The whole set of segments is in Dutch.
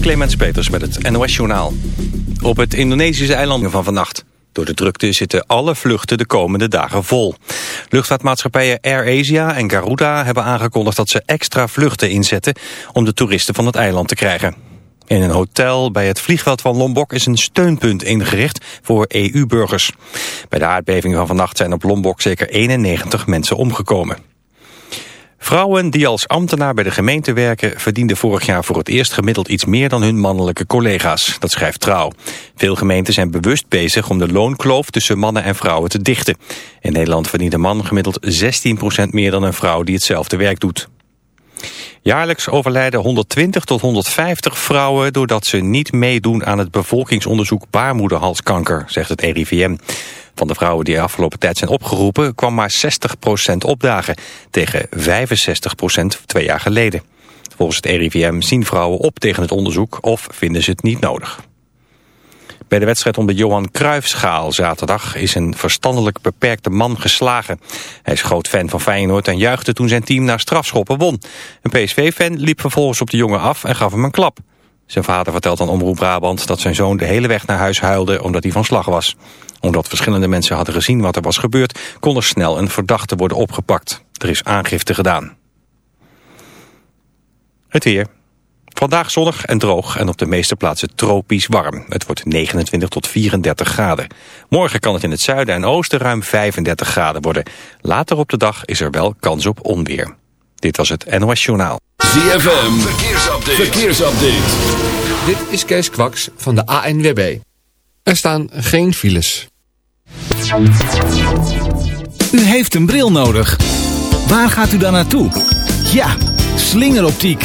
Clemens Peters met het NOS-journaal. Op het Indonesische eiland van vannacht. Door de drukte zitten alle vluchten de komende dagen vol. Luchtvaartmaatschappijen AirAsia en Garuda hebben aangekondigd dat ze extra vluchten inzetten om de toeristen van het eiland te krijgen. In een hotel bij het vliegveld van Lombok is een steunpunt ingericht voor EU-burgers. Bij de aardbeving van vannacht zijn op Lombok zeker 91 mensen omgekomen. Vrouwen die als ambtenaar bij de gemeente werken... verdienden vorig jaar voor het eerst gemiddeld iets meer dan hun mannelijke collega's. Dat schrijft Trouw. Veel gemeenten zijn bewust bezig om de loonkloof tussen mannen en vrouwen te dichten. In Nederland verdient een man gemiddeld 16% meer dan een vrouw die hetzelfde werk doet. Jaarlijks overlijden 120 tot 150 vrouwen doordat ze niet meedoen aan het bevolkingsonderzoek baarmoederhalskanker, zegt het RIVM. Van de vrouwen die de afgelopen tijd zijn opgeroepen kwam maar 60% opdagen, tegen 65% twee jaar geleden. Volgens het RIVM zien vrouwen op tegen het onderzoek of vinden ze het niet nodig. Bij de wedstrijd om de Johan Cruijffschaal zaterdag is een verstandelijk beperkte man geslagen. Hij is groot fan van Feyenoord en juichte toen zijn team naar strafschoppen won. Een PSV-fan liep vervolgens op de jongen af en gaf hem een klap. Zijn vader vertelt aan Omroep Brabant dat zijn zoon de hele weg naar huis huilde omdat hij van slag was. Omdat verschillende mensen hadden gezien wat er was gebeurd, kon er snel een verdachte worden opgepakt. Er is aangifte gedaan. Het weer. Vandaag zonnig en droog en op de meeste plaatsen tropisch warm. Het wordt 29 tot 34 graden. Morgen kan het in het zuiden en oosten ruim 35 graden worden. Later op de dag is er wel kans op onweer. Dit was het NOS Journaal. ZFM, verkeersupdate. verkeersupdate. Dit is Kees Kwaks van de ANWB. Er staan geen files. U heeft een bril nodig. Waar gaat u dan naartoe? Ja, slingeroptiek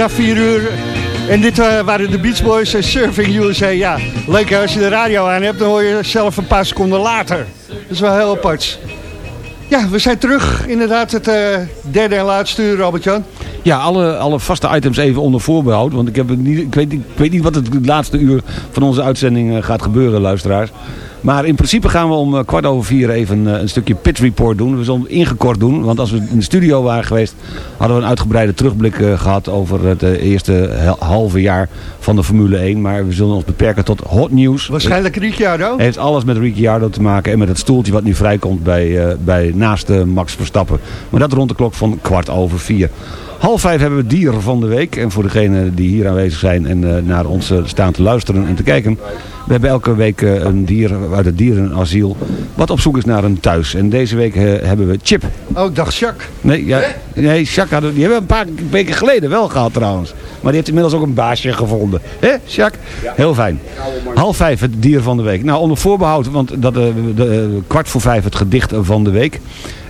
na vier uur. En dit eh, waren de Beach Boys en Surfing USA. Ja, leuk hè, als je de radio aan hebt, dan hoor je zelf een paar seconden later. Dat is wel heel apart. Ja, we zijn terug. Inderdaad, het eh, derde en laatste uur, Robert-Jan. Ja, alle, alle vaste items even onder voorbehoud. Want ik, heb niet, ik, weet, ik weet niet wat het laatste uur van onze uitzending eh, gaat gebeuren, luisteraars. Maar in principe gaan we om eh, kwart over vier even eh, een stukje pit report doen. We zullen hem ingekort doen. Want als we in de studio waren geweest... hadden we een uitgebreide terugblik eh, gehad over het eerste halve jaar van de Formule 1. Maar we zullen ons beperken tot hot nieuws. Waarschijnlijk Ricciardo. Heeft alles met Ricciardo te maken en met het stoeltje wat nu vrijkomt bij, bij naast Max Verstappen. Maar dat rond de klok van kwart over vier. Half vijf hebben we dier van de week. En voor degenen die hier aanwezig zijn en eh, naar ons eh, staan te luisteren en te kijken. We hebben elke week eh, een dier uit het dierenasiel wat op zoek is naar een thuis. En deze week hebben we Chip. Oh, dag Jacques. Nee, ja, nee Jacques hadden, die hebben we een paar weken geleden wel gehad trouwens. Maar die heeft inmiddels ook een baasje gevonden. Hé, Jacques? Heel fijn. Half vijf, het dier van de week. Nou, onder voorbehoud, want dat, de, kwart voor vijf het gedicht van de week.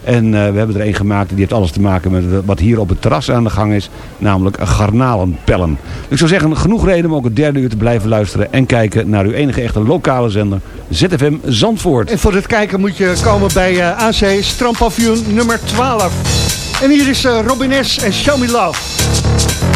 En eh, we hebben er een gemaakt die heeft alles te maken met wat hier op het terras aan de gang is. Namelijk garnalenpellen. Ik zou zeggen, genoeg reden om ook het derde uur te blijven luisteren. En kijken naar uw enige echte lokale zender, ZFM Zandvoort. En voor het kijken moet je komen bij eh, AC Strandpavioen nummer 12. En hier is eh, Robin S. en Show Me Love.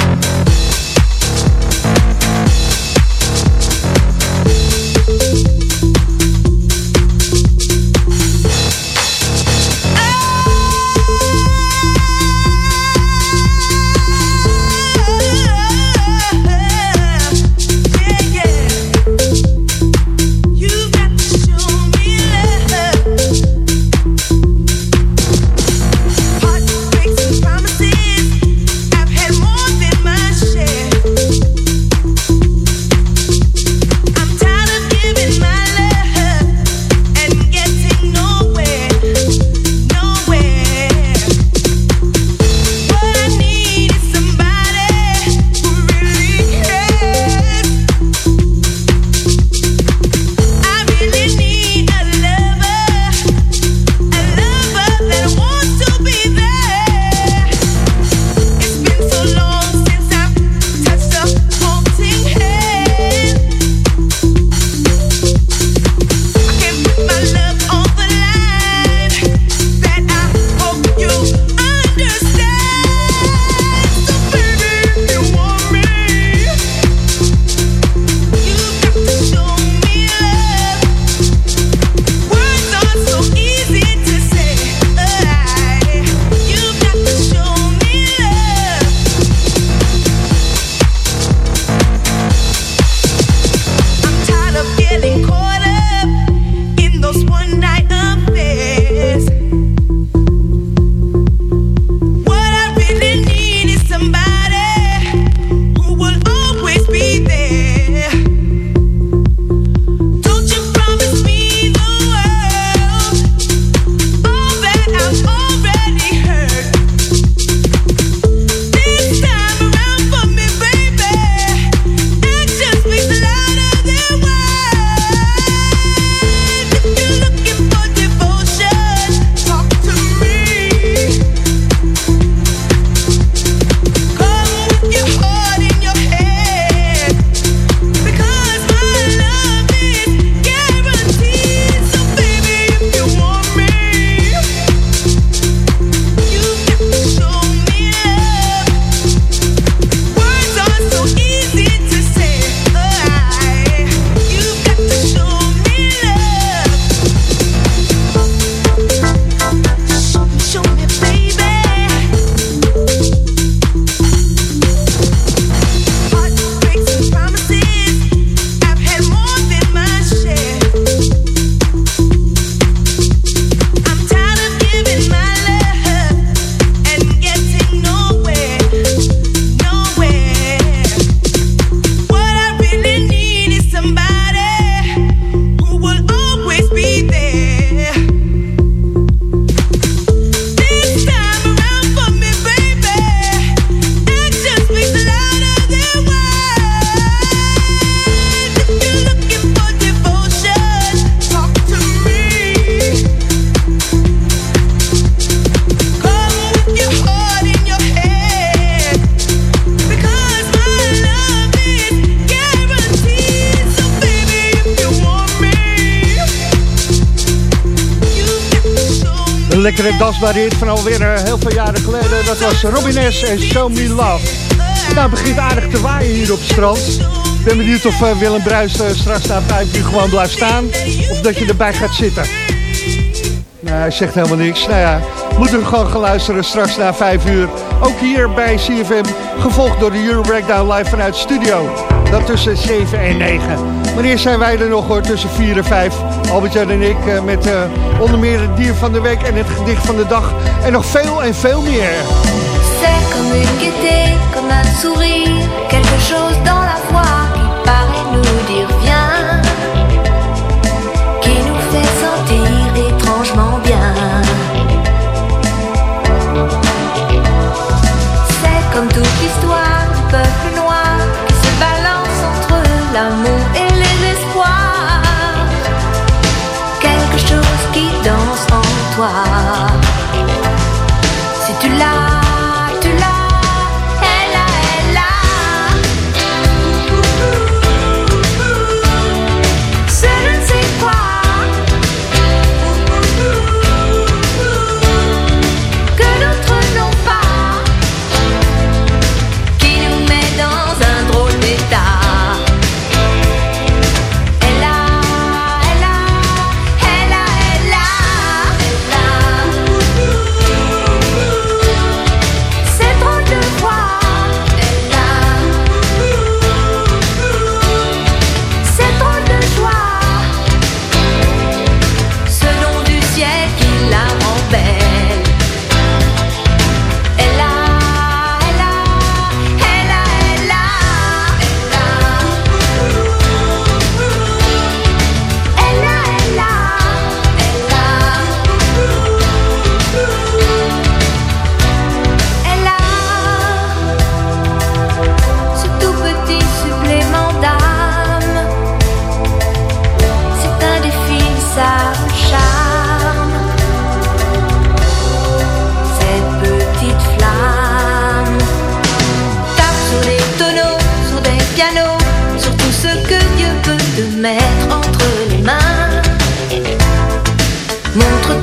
Lekkere dansbare van alweer uh, heel veel jaren geleden. Dat was Robin S. en Show Me Love. Nou, begint aardig te waaien hier op het strand. Ik ben benieuwd of uh, Willem Bruis uh, straks na vijf uur gewoon blijft staan. Of dat je erbij gaat zitten. Nou, hij zegt helemaal niks. Nou ja, moeten we gewoon gaan luisteren straks na vijf uur. Ook hier bij CFM, gevolgd door de Euro Breakdown live vanuit studio. Dat tussen 7 en 9. Maar eerst zijn wij er nog hoor, tussen 4 en 5. Albert-Jan en ik uh, met uh, onder meer het dier van de week en het gedicht van de dag. En nog veel en veel meer. Comme un sourire. Quelque chose dans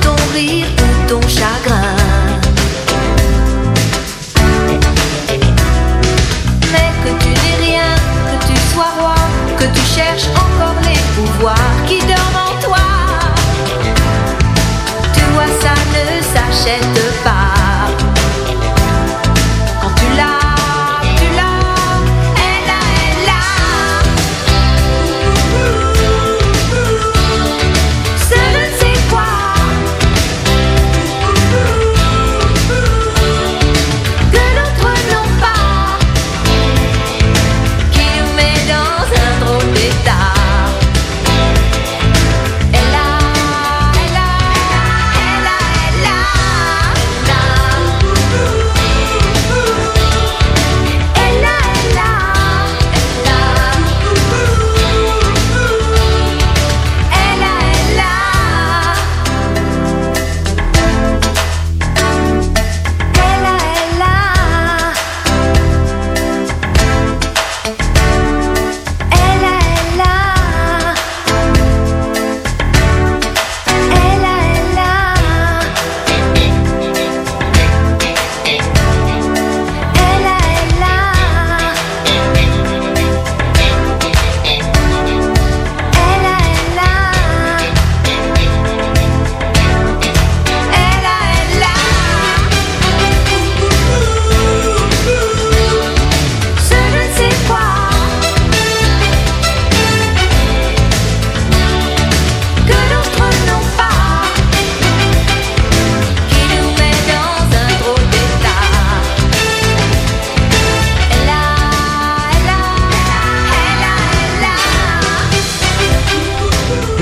ton rire ou ton chagrin. Mais que tu n'es rien, que tu sois roi, que tu cherches encore les pouvoirs qui dorment en toi. Tu vois, ça ne s'achète pas.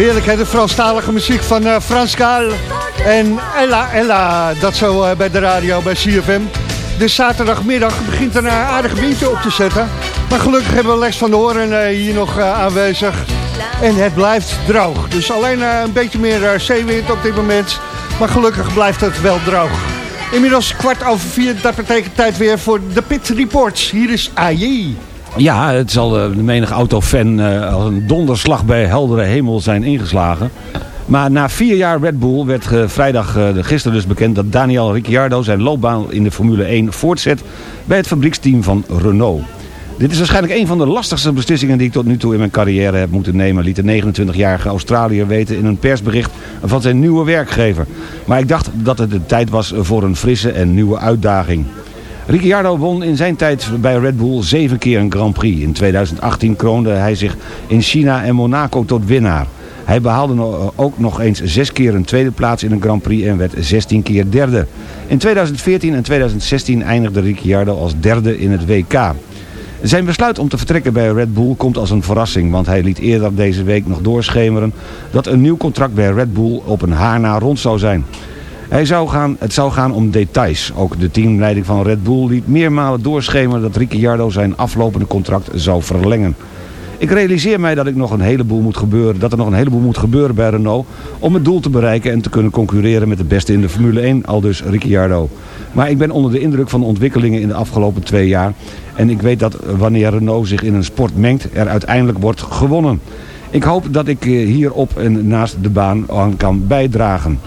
Heerlijk, hè? De Franstalige muziek van uh, Frans Gaal en Ella Ella. Dat zo uh, bij de radio, bij CFM. Dus zaterdagmiddag begint er een aardig windje op te zetten. Maar gelukkig hebben we Lex van de Hoorn hier nog aanwezig. En het blijft droog. Dus alleen een beetje meer zeewind op dit moment. Maar gelukkig blijft het wel droog. Inmiddels kwart over vier, dat betekent tijd weer voor de Pit Reports. Hier is AJ. Ja, het zal de menige autofan uh, als een donderslag bij heldere hemel zijn ingeslagen. Maar na vier jaar Red Bull werd eh, vrijdag eh, gisteren dus bekend dat Daniel Ricciardo zijn loopbaan in de Formule 1 voortzet bij het fabrieksteam van Renault. Dit is waarschijnlijk een van de lastigste beslissingen die ik tot nu toe in mijn carrière heb moeten nemen, liet de 29-jarige Australiër weten in een persbericht van zijn nieuwe werkgever. Maar ik dacht dat het de tijd was voor een frisse en nieuwe uitdaging. Ricciardo won in zijn tijd bij Red Bull zeven keer een Grand Prix. In 2018 kroonde hij zich in China en Monaco tot winnaar. Hij behaalde no- ook nog eens zes keer een tweede plaats in een Grand Prix en werd 16 keer derde. In 2014 en 2016 eindigde Ricciardo als derde in het WK. Zijn besluit om te vertrekken bij Red Bull komt als een verrassing, want hij liet eerder deze week nog doorschemeren dat een nieuw contract bij Red Bull op een haar na rond zou zijn. Hij zou gaan, het zou gaan om details. Ook de teamleiding van Red Bull liet meermalen doorschemeren dat Ricciardo zijn aflopende contract zou verlengen. Ik realiseer mij dat, ik nog een heleboel moet gebeuren, dat er nog een heleboel moet gebeuren bij Renault om het doel te bereiken en te kunnen concurreren met de beste in de Formule 1, aldus Ricciardo. Maar ik ben onder de indruk van de ontwikkelingen in de afgelopen twee jaar en ik weet dat wanneer Renault zich in een sport mengt, er uiteindelijk wordt gewonnen. Ik hoop dat ik eh, hierop en naast de baan aan kan bijdragen.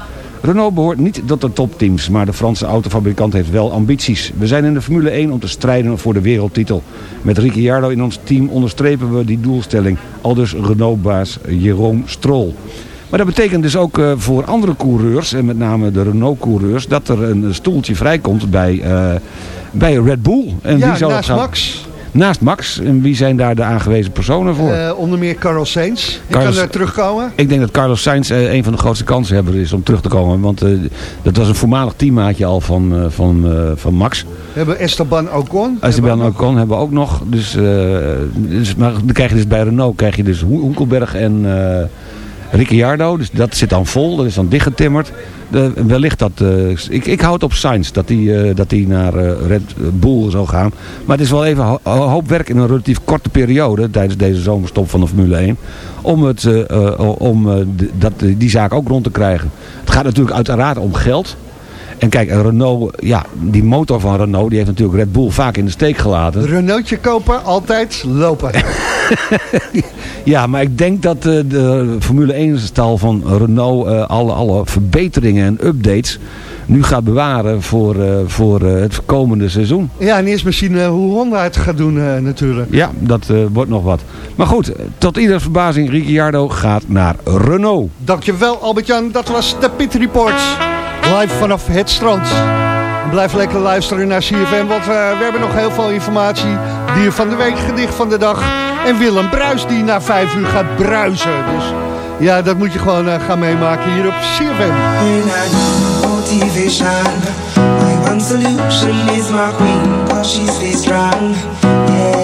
Renault behoort niet tot de topteams, maar de Franse autofabrikant heeft wel ambities. We zijn in de Formule 1 om te strijden voor de wereldtitel. Met Ricciardo in ons team onderstrepen we die doelstelling. Aldus Renault-baas Jerome Stroll. Maar dat betekent dus ook eh, voor andere coureurs, en met name de Renault-coureurs... dat er een stoeltje vrijkomt bij, eh, bij Red Bull. En ja, wie zou dat naast gaan- Max. Naast Max. En wie zijn daar de aangewezen personen voor? Eh, onder meer Carlos Sainz. Die Carlos- kan er terugkomen. Ik denk dat Carlos Sainz eh, een van de grootste kansen is om terug te komen. Want eh, dat was een voormalig teammaatje al van, van, van Max. We hebben Esteban Ocon. Esteban Hebben Ocon hebben we ook nog. Dus, dus, maar dan krijg je dus bij Renault krijg je dus Ho- Hoenkelberg en Ricciardo. Dus dat zit dan vol. Dat is dan dichtgetimmerd. De, wellicht dat... eh, ik, ik houd op Sainz dat hij dat die naar eh, Red Bull zou gaan. Maar het is wel even ho- hoop werk in een relatief korte periode... tijdens deze zomerstop van de Formule 1... om, het, eh, eh, om eh, dat, die zaak ook rond te krijgen. Het gaat natuurlijk uiteraard om geld... En kijk, Renault, ja, die motor van Renault, die heeft natuurlijk Red Bull vaak in de steek gelaten. Renaultje kopen, altijd lopen. Ja, maar ik denk dat eh, de Formule 1-stal van Renault eh, alle, alle verbeteringen en updates nu gaat bewaren voor, eh, voor het komende seizoen. Ja, en eerst misschien hoe Honda het gaat doen natuurlijk. Ja, dat wordt nog wat. Maar goed, tot ieders verbazing, Ricciardo gaat naar Renault. Dankjewel Albert-Jan, dat was de Pit Reports. Live vanaf het strand. Blijf lekker luisteren naar CFM, want eh, we hebben nog heel veel informatie. Dier van de week, gedicht van de dag. En Willem Bruis die na vijf uur gaat bruisen. Dus ja, dat moet je gewoon eh, gaan meemaken hier op CFM. motivation. My one solution my queen, cause she stays strong. Yeah.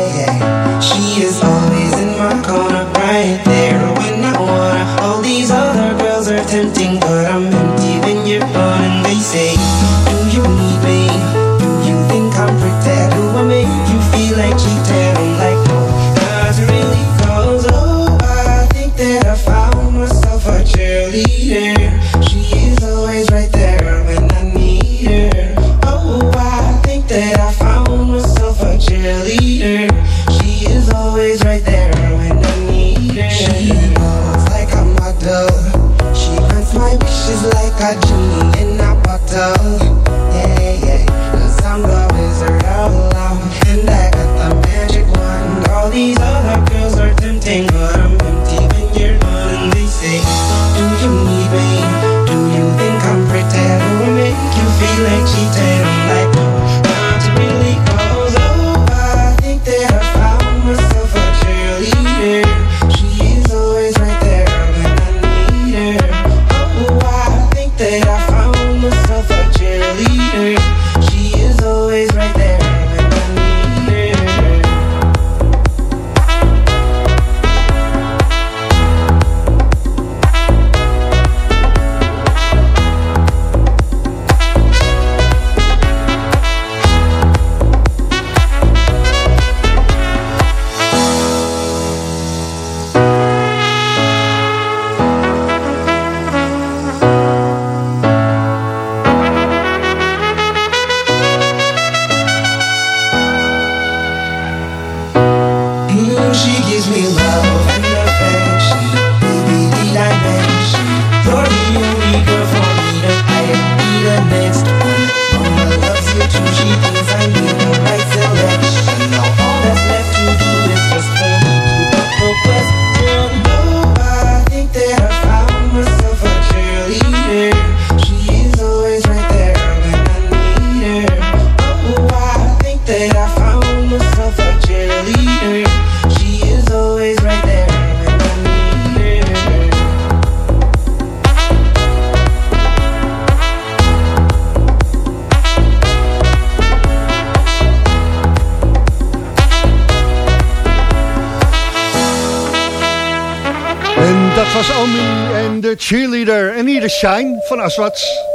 Shine van Aswats.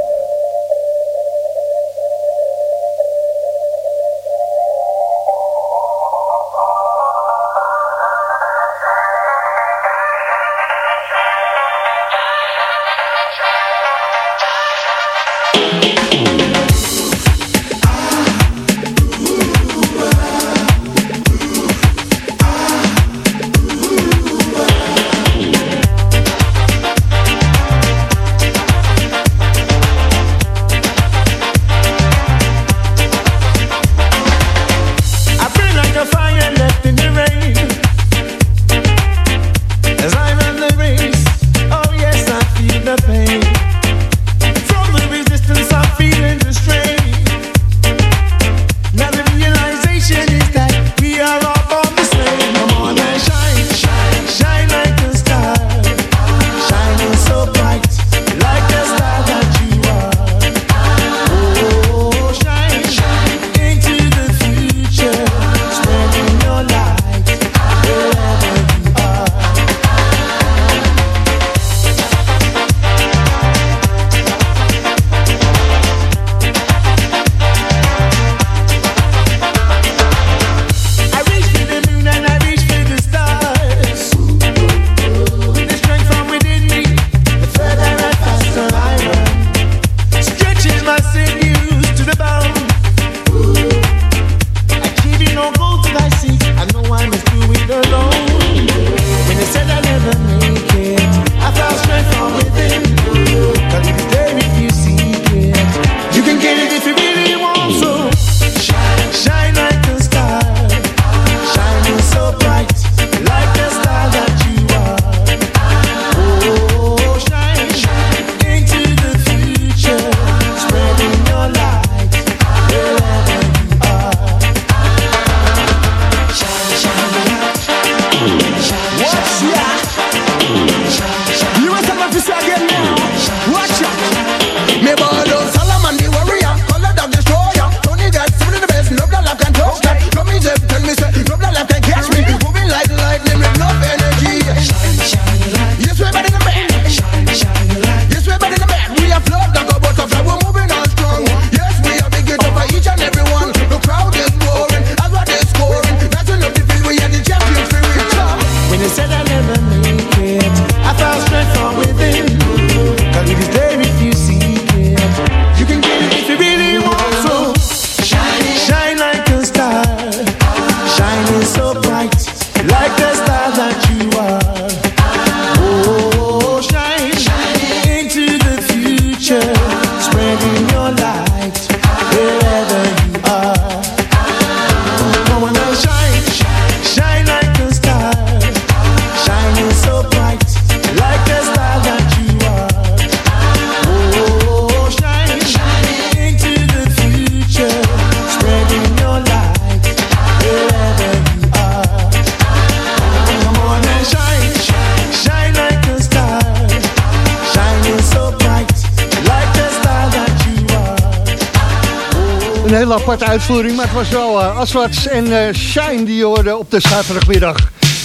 een hele aparte uitvoering, maar het was wel uh, en uh, Shine die je hoorde op de zaterdagmiddag.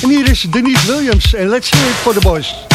En hier is Denise Williams en Let's Hear It For The Boys.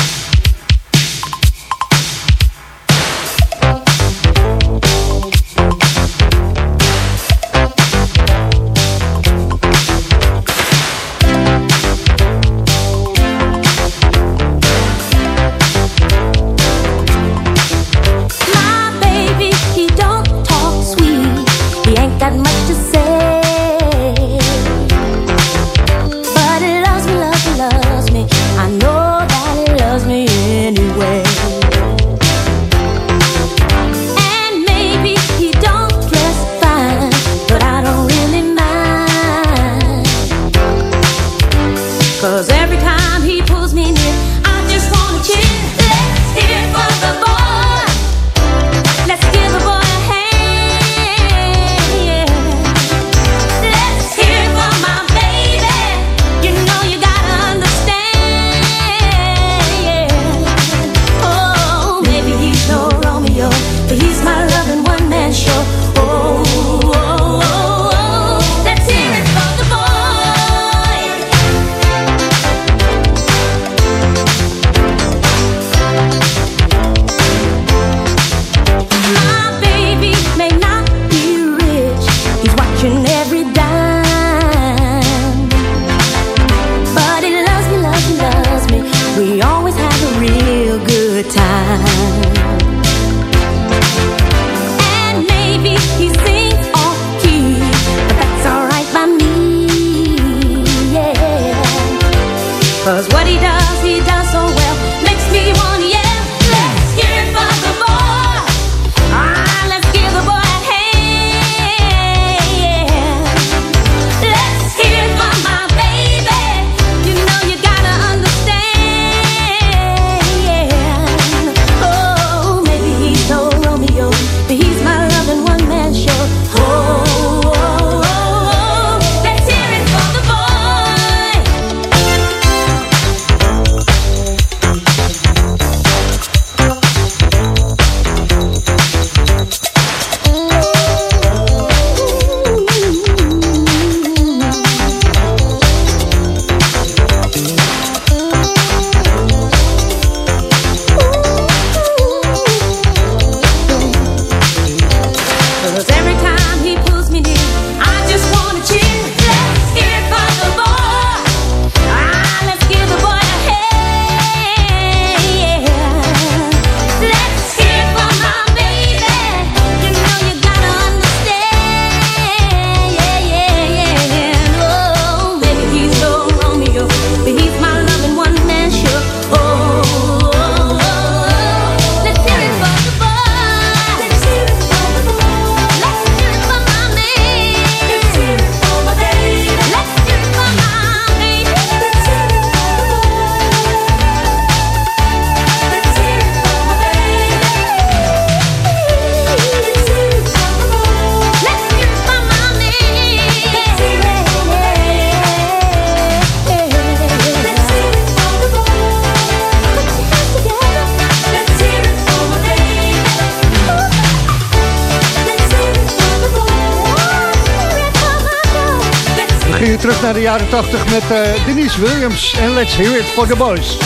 Jaren 80 met eh, Denise Williams. En let's hear it for the boys.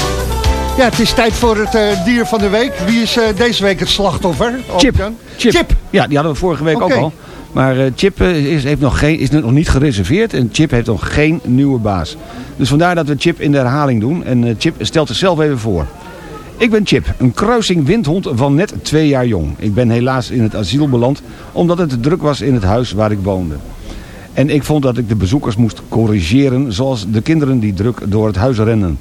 Ja, het is tijd voor het eh, dier van de week. Wie is eh, deze week het slachtoffer? Chip. Chip. Chip. Ja, die hadden we vorige week ook al. Maar eh, Chip is, heeft nog geen, is nog niet gereserveerd en Chip heeft nog geen nieuwe baas. Dus vandaar dat we Chip in de herhaling doen. En eh, Chip stelt zichzelf even voor. Ik ben Chip, een kruising windhond van net twee jaar jong. Ik ben helaas in het asiel beland omdat het te druk was in het huis waar ik woonde. En ik vond dat ik de bezoekers moest corrigeren zoals de kinderen die druk door het huis rennen.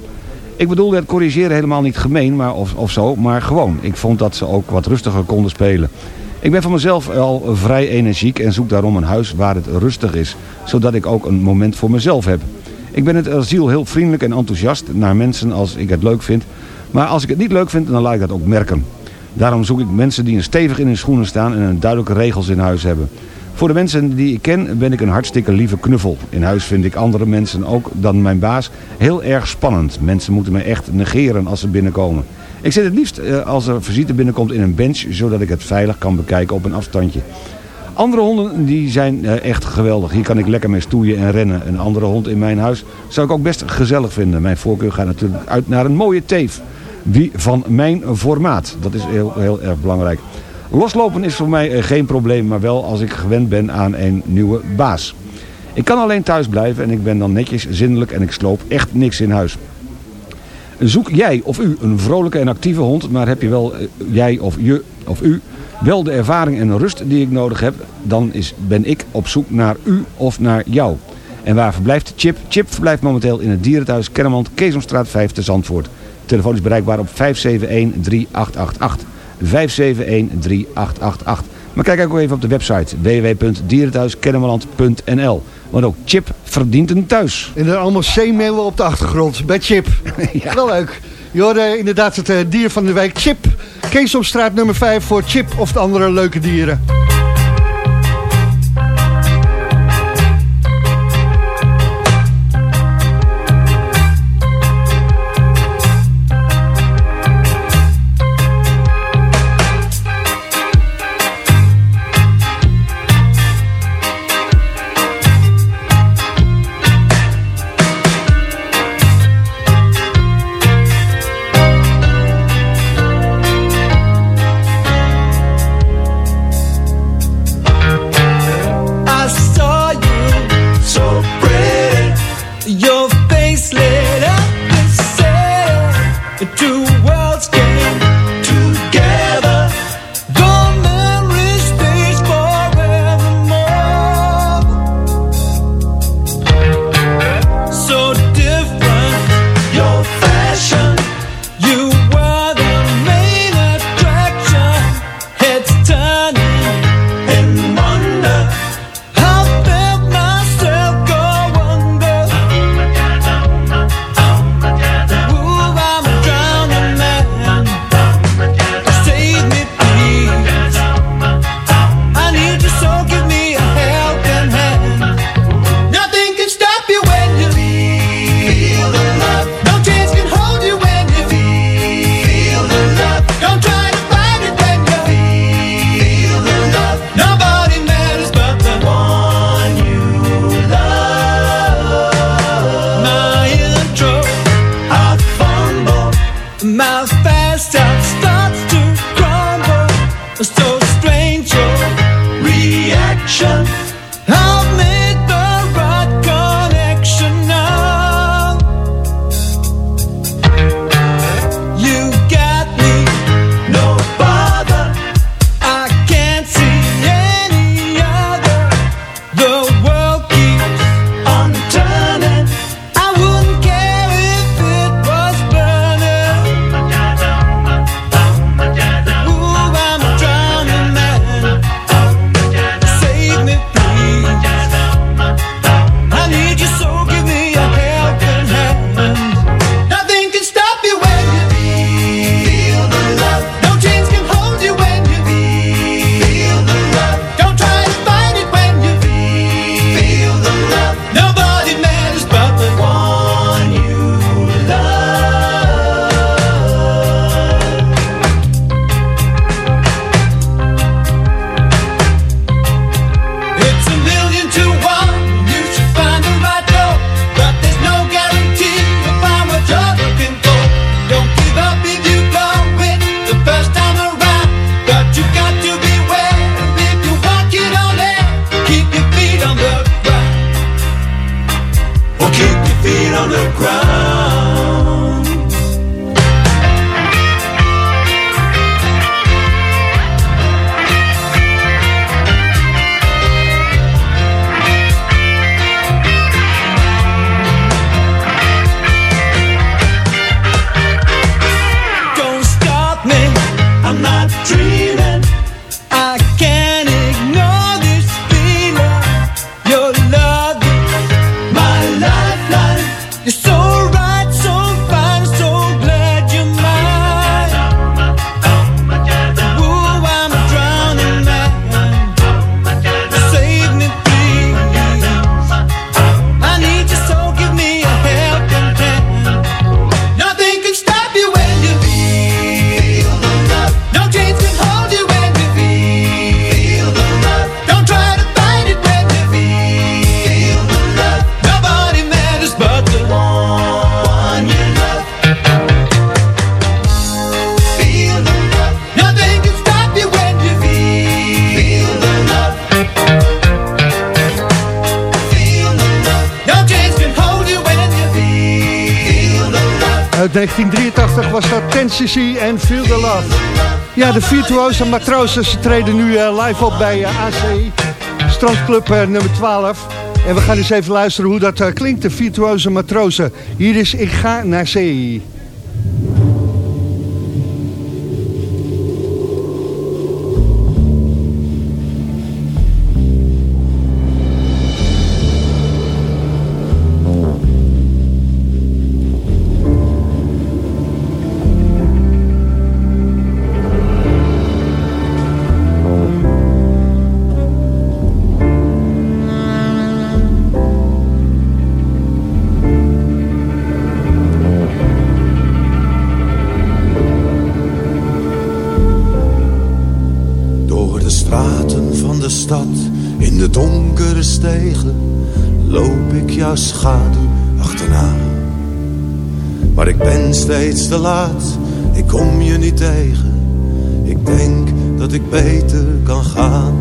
Ik bedoelde het corrigeren helemaal niet gemeen maar of, of zo, maar gewoon. Ik vond dat ze ook wat rustiger konden spelen. Ik ben van mezelf al vrij energiek en zoek daarom een huis waar het rustig is. Zodat ik ook een moment voor mezelf heb. Ik ben het asiel heel vriendelijk en enthousiast naar mensen als ik het leuk vind. Maar als ik het niet leuk vind, dan laat ik dat ook merken. Daarom zoek ik mensen die een stevig in hun schoenen staan en een duidelijke regels in huis hebben. Voor de mensen die ik ken ben ik een hartstikke lieve knuffel. In huis vind ik andere mensen ook dan mijn baas heel erg spannend. Mensen moeten me echt negeren als ze binnenkomen. Ik zit het liefst eh, als er visite binnenkomt in een bench, zodat ik het veilig kan bekijken op een afstandje. Andere honden die zijn eh, echt geweldig. Hier kan ik lekker mee stoeien en rennen. Een andere hond in mijn huis zou ik ook best gezellig vinden. Mijn voorkeur gaat natuurlijk uit naar een mooie teef. Wie van mijn formaat. Dat is heel, heel erg belangrijk. Loslopen is voor mij eh, geen probleem, maar wel als ik gewend ben aan een nieuwe baas. Ik kan alleen thuis blijven en ik ben dan netjes zindelijk en ik sloop echt niks in huis. Zoek jij of u een vrolijke en actieve hond, maar heb je wel eh, jij of je of u wel de ervaring en rust die ik nodig heb, dan is, ben ik op zoek naar u of naar jou. En waar verblijft Chip? Chip verblijft momenteel in het dierenthuis Kennemerland, Keesomstraat 5 te Zandvoort. Telefoon is bereikbaar op 571-3888. 571-3888. Maar kijk ook even op de website www.dierenthuiskennemerland.nl. Want ook Chip verdient een thuis. En dan allemaal zeemelen op de achtergrond bij Chip. Wel leuk. Je hoorde inderdaad het eh, dier van de week, Chip. Keesomstraat nummer 5 voor Chip of de andere leuke dieren. Virtuoze matrozen ze treden nu eh, live op bij eh, AC. Strandclub eh, nummer 12. En we gaan eens even luisteren hoe dat klinkt, de virtuoze matrozen. Hier is Ik ga naar zee. Steeds te laat, ik kom je niet tegen. Ik denk dat ik beter kan gaan.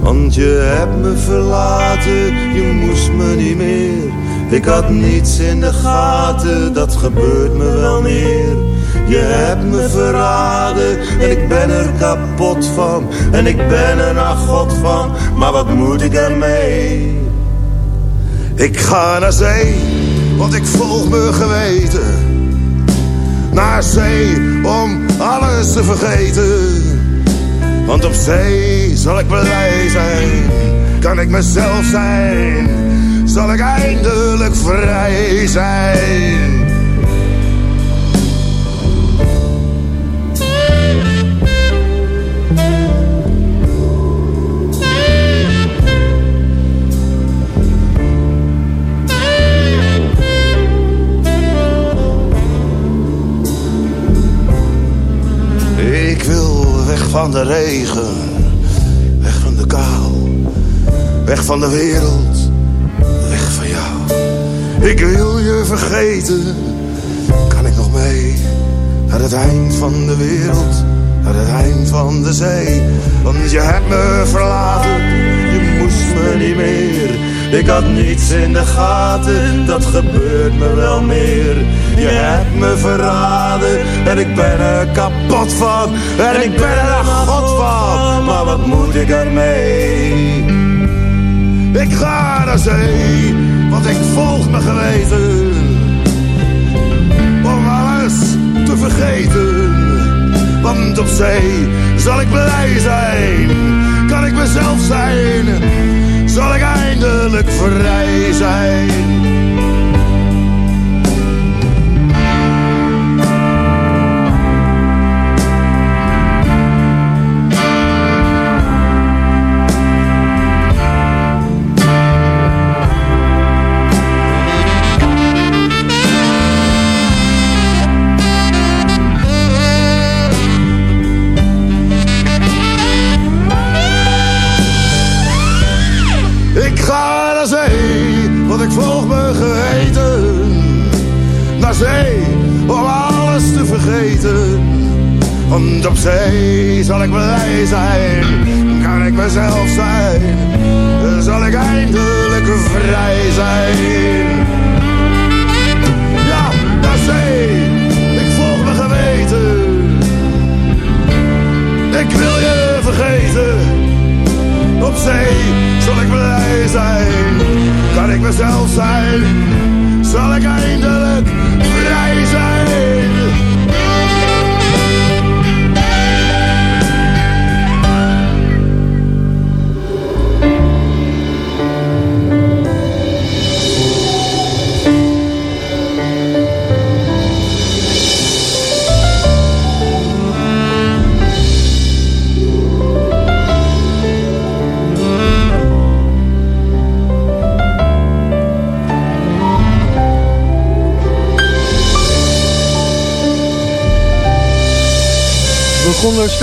Want je hebt me verlaten, je moest me niet meer. Ik had niets in de gaten, dat gebeurt me wel meer. Je hebt me verraden en ik ben er kapot van. En ik ben er naar God van, maar wat moet ik ermee? Ik ga naar zee, want ik volg me geweten. Naar zee om alles te vergeten. Want op zee zal ik blij zijn, kan ik mezelf zijn. Zal ik eindelijk vrij zijn. Weg van de regen, weg van de kou, weg van de wereld, weg van jou. Ik wil je vergeten, kan ik nog mee naar het eind van de wereld, naar het eind van de zee. Want je hebt me verlaten, je moest me niet meer. Ik had niets in de gaten, dat gebeurt me wel meer. Je hebt me verraden en ik ben er kapot van. En ik ben er God van, maar wat moet ik ermee? Ik ga naar zee, want ik volg me geweten. Om alles te vergeten. Want op zee zal ik blij zijn, ik mezelf zijn. Zal ik eindelijk vrij zijn. zee. Zal ik blij zijn, kan ik mezelf zijn, zal ik eindelijk vrij zijn. Ja, naar zee, ik volg mijn geweten, ik wil je vergeten. Op zee zal ik blij zijn, kan ik mezelf zijn, zal ik eindelijk vrij zijn.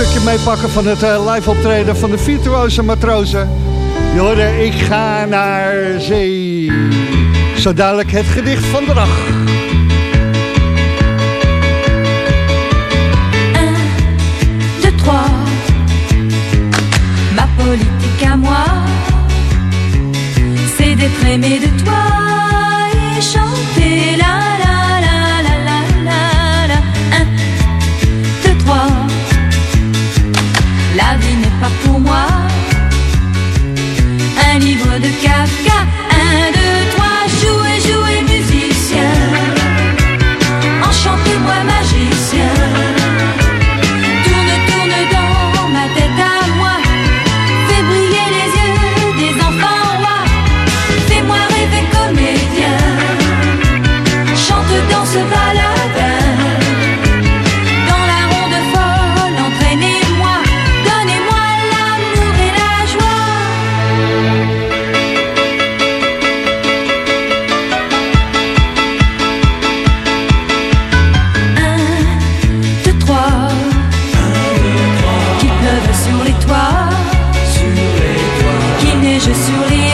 Stukje meepakken van het eh, live optreden van de virtuoze matrozen. Je hoorde, ik ga naar zee. Zo dadelijk het gedicht van de dag. politique à moi, c'est d'être aimé de toi et chanter la Un livre de sur les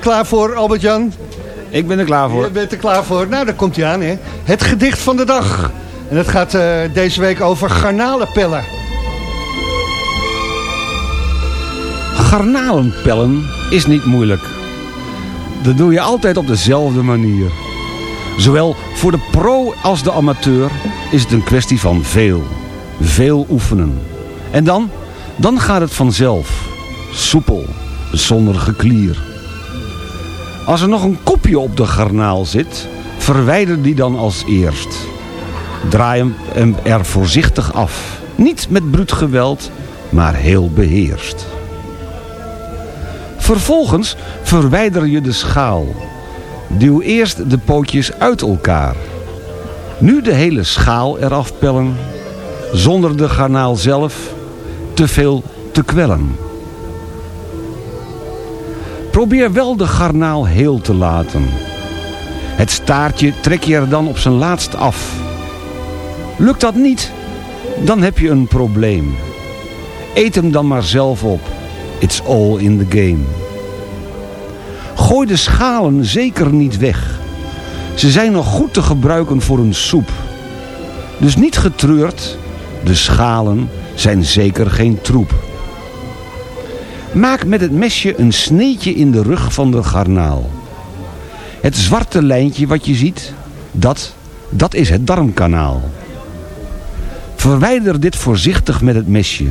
er klaar voor, Albert-Jan? Ik ben er klaar voor. Je bent er klaar voor. Nou, daar komt hij aan, hè. Het gedicht van de dag. En het gaat eh, deze week over garnalenpellen. Garnalenpellen is niet moeilijk. Dat doe je altijd op dezelfde manier. Zowel voor de pro als de amateur is het een kwestie van veel. Veel oefenen. En dan? Dan gaat het vanzelf. Soepel. Zonder geklier. Als er nog een kopje op de garnaal zit, verwijder die dan als eerst. Draai hem- er voorzichtig af. Niet met bruut geweld, maar heel beheerst. Vervolgens verwijder je de schaal. Duw eerst de pootjes uit elkaar. Nu de hele schaal eraf pellen, zonder de garnaal zelf te veel te kwellen. Probeer wel de garnaal heel te laten. Het staartje trek je er dan op zijn laatst af. Lukt dat niet, dan heb je een probleem. Eet hem dan maar zelf op. It's all in the game. Gooi de schalen zeker niet weg. Ze zijn nog goed te gebruiken voor een soep. Dus niet getreurd, de schalen zijn zeker geen troep. Maak met het mesje een sneetje in de rug van de garnaal. Het zwarte lijntje wat je ziet, dat, dat is het darmkanaal. Verwijder dit voorzichtig met het mesje.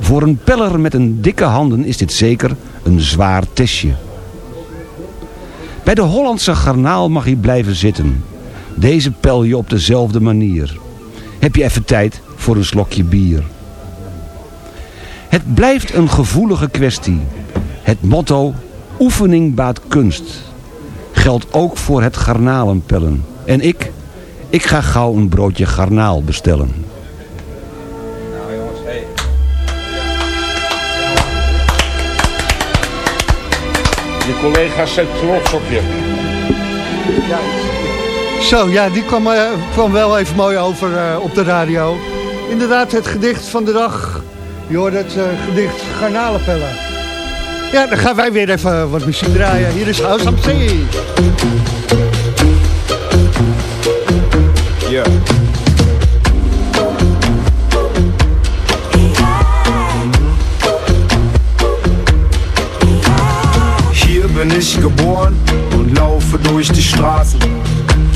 Voor een peller met een dikke handen is dit zeker een zwaar testje. Bij de Hollandse garnaal mag je blijven zitten. Deze pel je op dezelfde manier. Heb je even tijd voor een slokje bier. Het blijft een gevoelige kwestie. Het motto oefening baat kunst geldt ook voor het garnalenpellen. En ik, ik ga gauw een broodje garnaal bestellen. Je collega's zijn trots op je. Zo, ja, die kwam, eh, kwam wel even mooi over eh, op de radio. Inderdaad, het gedicht van de dag. Je hoort het eh, gedicht Garnalenpellen. Ja, dan gaan wij weer even wat muziek draaien. Hier is House am Zee. Ja. Hier bin ich geboren und laufe durch die Straßen.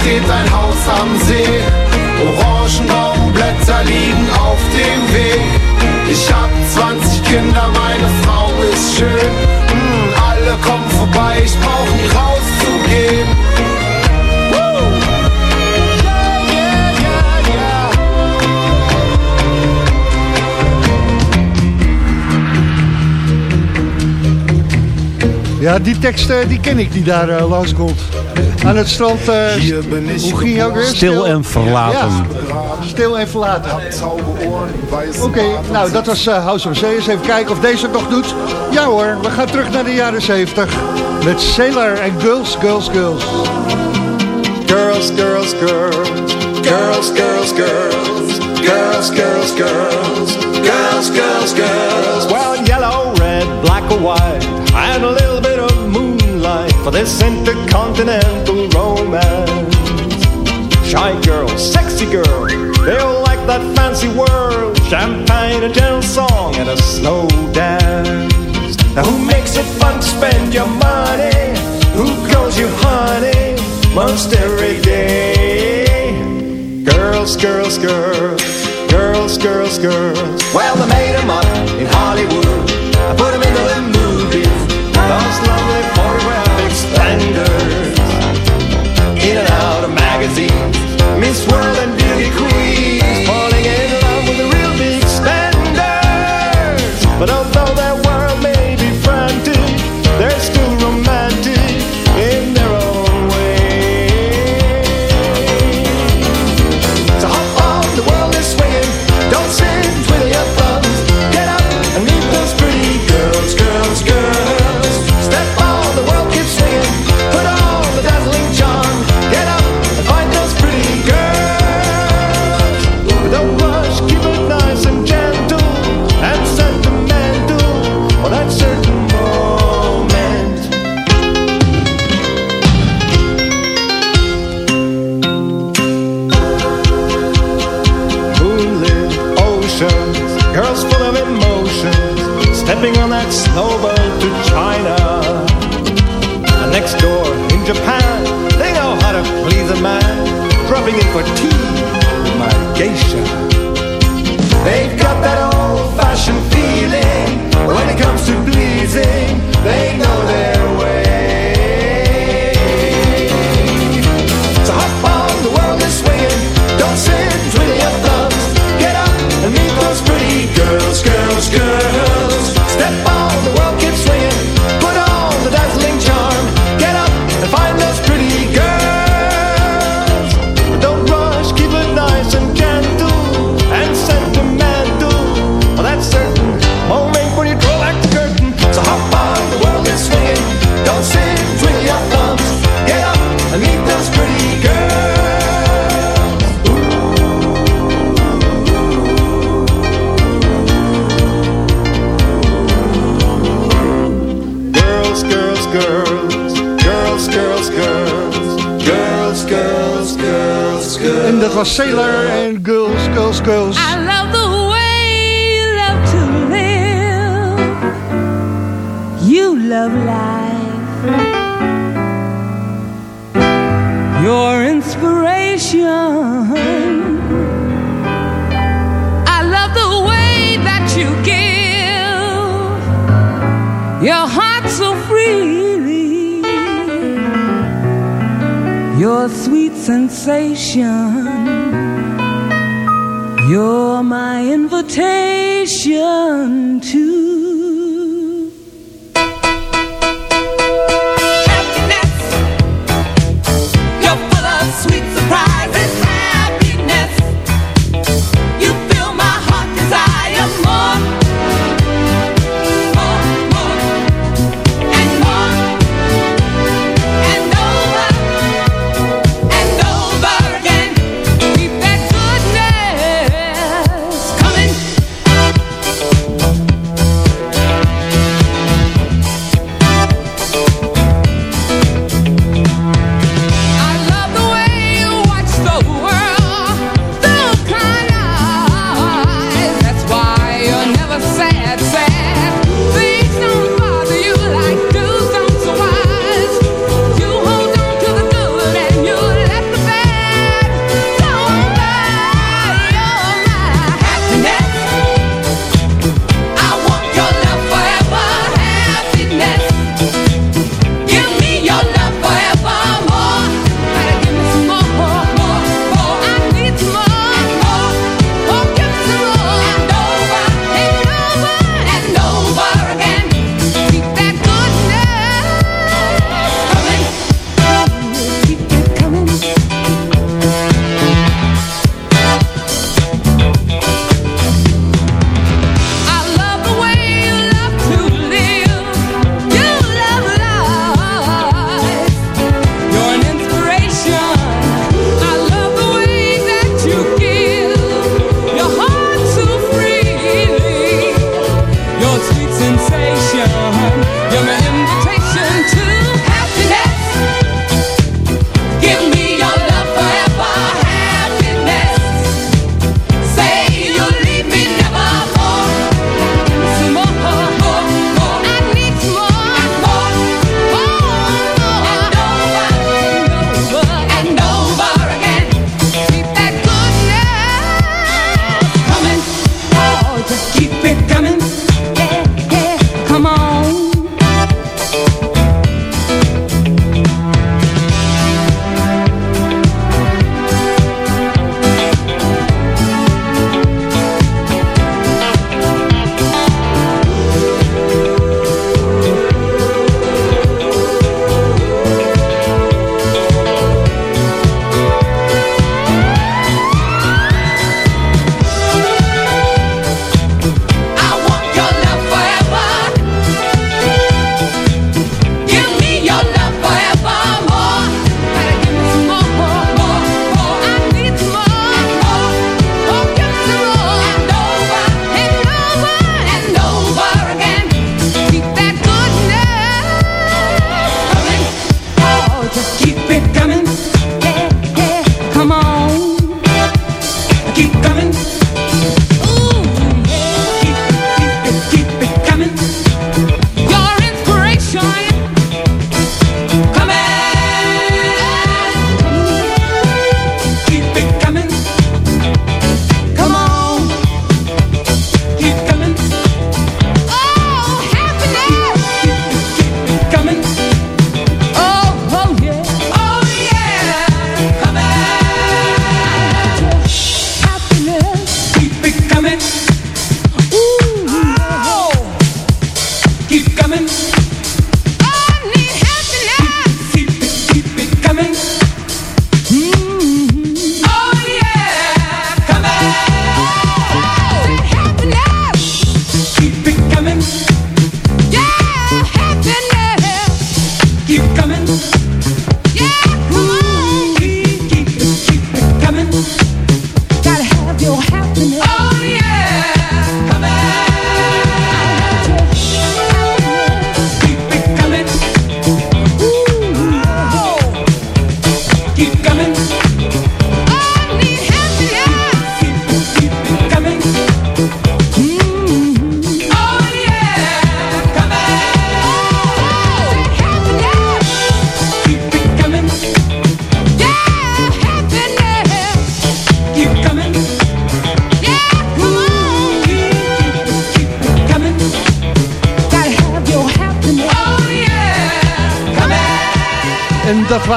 Steht ein Haus am See. Orangenbaumblätter liegen auf dem Weg. Ich hab 20 Kinder, meine Frau ist schön. Mm, alle kommen vorbei, ich brauch nie rauszugehen. Ja, die tekst eh, die ken ik die daar eh, langskomt aan het strand. Uh, hoe ging je ook weer? Stil en verlaten. Ja, stil en verlaten. Oké, nou dat was uh, House of Zeeus. Even kijken of deze het nog doet. Ja hoor, we gaan terug naar de jaren 70. Met Sailor en Girls, Girls, Girls. Girls, girls, girls. Girls, girls, girls. Girls, girls, girls. Girls, girls, girls. Well, yellow, red, black or white. And a little for this intercontinental romance. Shy girl, sexy girl, they all like that fancy world. Champagne, a gentle song, and a slow dance. Now who makes it fun to spend your money? Who calls you honey most every day? Girls, girls, girls, girls, girls, girls. Well, they made 'em up in Hollywood. Sailor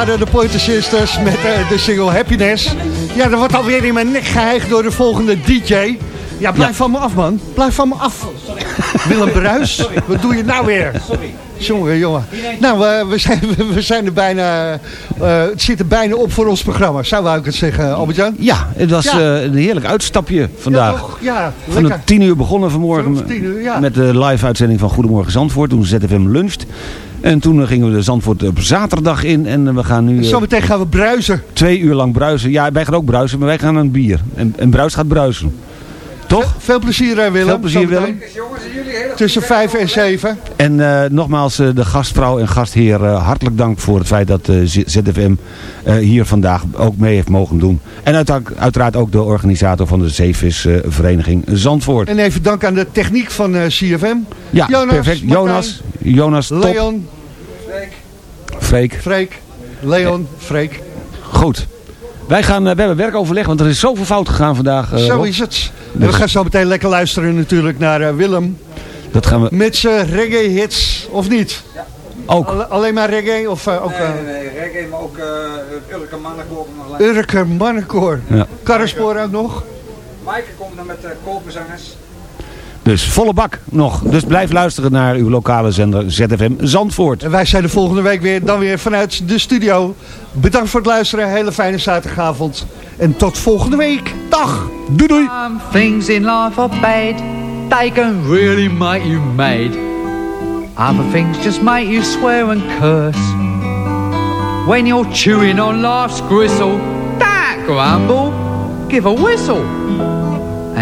waren de Pointer Sisters met eh, de single Happiness. Ja, dat wordt alweer in mijn nek geheigd door de volgende DJ. Ja, blijf van me af, man. Blijf van me af. Willem Bruis, wat doe je nou weer? Sorry. Jongen, jongen. Nou, we, zijn, we zijn er bijna... eh, het zit er bijna op voor ons programma. Zou wou ik het zeggen, Albert-Jan? Ja, het was Ja. eh, een heerlijk uitstapje vandaag. toch? Ja, Van de tien uur begonnen vanmorgen Vanaf 10 uur, ja. met de live uitzending van Goedemorgen Zandvoort. Toen ZFM luncht. En toen gingen we de Zandvoort op zaterdag in. En we gaan nu eh, Zometeen gaan we bruisen. twee uur lang bruisen. Ja, wij gaan ook bruisen, maar wij gaan aan bier. En, en Bruis gaat bruisen. Toch? Veel plezier, eh, Willem. Veel plezier, Zometeen. Tussen 5 en 7. En eh, nogmaals, eh, de gastvrouw en gastheer, eh, hartelijk dank voor het feit dat eh, ZFM eh, hier vandaag ook mee heeft mogen doen. En uiteraard, uiteraard ook de organisator van de Zeevisvereniging Zandvoort. En even dank aan de techniek van eh, CFM. Ja, Jonas, perfect. Martijn, Jonas, Jonas, top. Leon, Freek. Freek, Leon, Freek. Goed. Wij, gaan, eh, we hebben werkoverleg, want er is zoveel fout gegaan vandaag. eh, Zo Rob. is het. En we gaan zo meteen lekker luisteren natuurlijk naar eh, Willem. Dat gaan we Met zijn reggae hits, of niet? ook. Alle- alleen maar reggae? Of ook Nee, nee, nee, reggae, maar ook uh, Urke Mannenkoor. Urker Mannenkoor? Ja. Karrespoor ook nog? Maaike komt dan met uh, koperzangers. Dus volle bak nog. Dus blijf luisteren naar uw lokale zender ZFM Zandvoort. En wij zijn de volgende week weer, dan weer vanuit de studio. Bedankt voor het luisteren. Hele fijne zaterdagavond. En tot volgende week. Dag. Doei doei. Some things in life are bad. They can really make you mad. Other things just make you swear and curse. When you're chewing on life's gristle, don't grumble, give a whistle.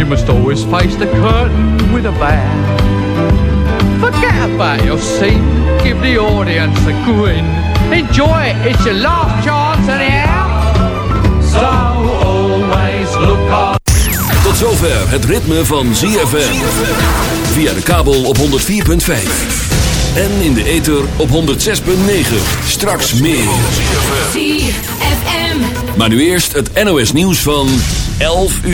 You must always face the curtain with a bow. Forget about your scene, give the audience a grin. Enjoy it, it's your last chance anyhow. So always look on. Tot zover het ritme van ZFM. Via de kabel op 104.5. En in de ether op 106.9. Straks meer. ZFM. Maar nu eerst het NOS nieuws van 11 uur.